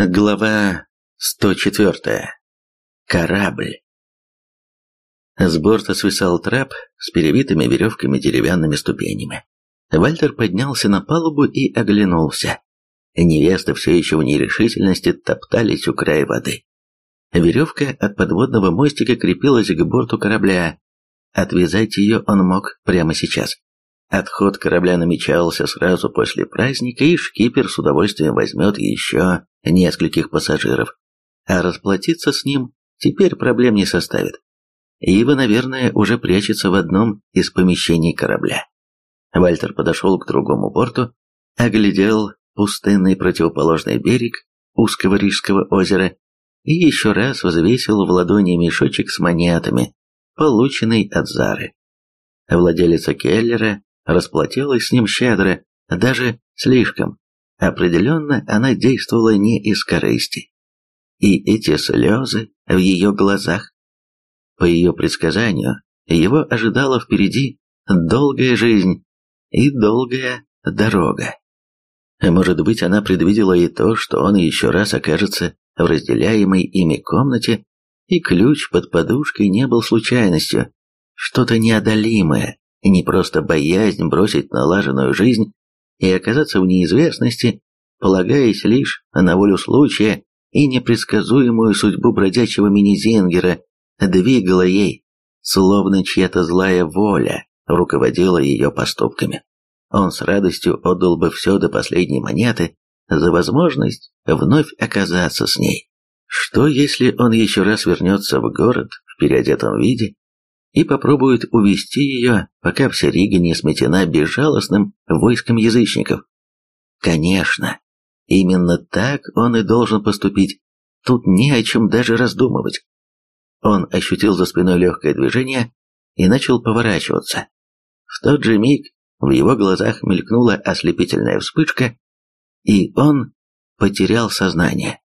Глава 104. Корабль. С борта свисал трап с перевитыми веревками деревянными ступенями. Вальтер поднялся на палубу и оглянулся. Невесты все еще в нерешительности топтались у края воды. Веревка от подводного мостика крепилась к борту корабля. Отвязать ее он мог прямо сейчас. Отход корабля намечался сразу после праздника, и шкипер с удовольствием возьмет еще нескольких пассажиров. А расплатиться с ним теперь проблем не составит. Ива, наверное, уже прячется в одном из помещений корабля. Вальтер подошел к другому борту, оглядел пустынный противоположный берег узкого Рижского озера и еще раз взвесил в ладони мешочек с монетами, полученный от Зары. Владелица Келлера расплатилась с ним щедро, даже слишком. Определенно она действовала не из корысти. И эти слезы в ее глазах. По ее предсказанию, его ожидала впереди долгая жизнь и долгая дорога. Может быть, она предвидела и то, что он еще раз окажется в разделяемой ими комнате, и ключ под подушкой не был случайностью, что-то неодолимое, не просто боязнь бросить налаженную жизнь и оказаться в неизвестности, полагаясь лишь на волю случая и непредсказуемую судьбу бродячего мини-зингера, двигала ей, словно чья-то злая воля руководила ее поступками. Он с радостью отдал бы все до последней монеты за возможность вновь оказаться с ней. Что, если он еще раз вернется в город в переодетом виде и попробует увести ее, пока вся Рига не сметена безжалостным войском язычников? Конечно, именно так он и должен поступить. Тут не о чем даже раздумывать. Он ощутил за спиной легкое движение и начал поворачиваться. В тот же миг в его глазах мелькнула ослепительная вспышка, и он потерял сознание.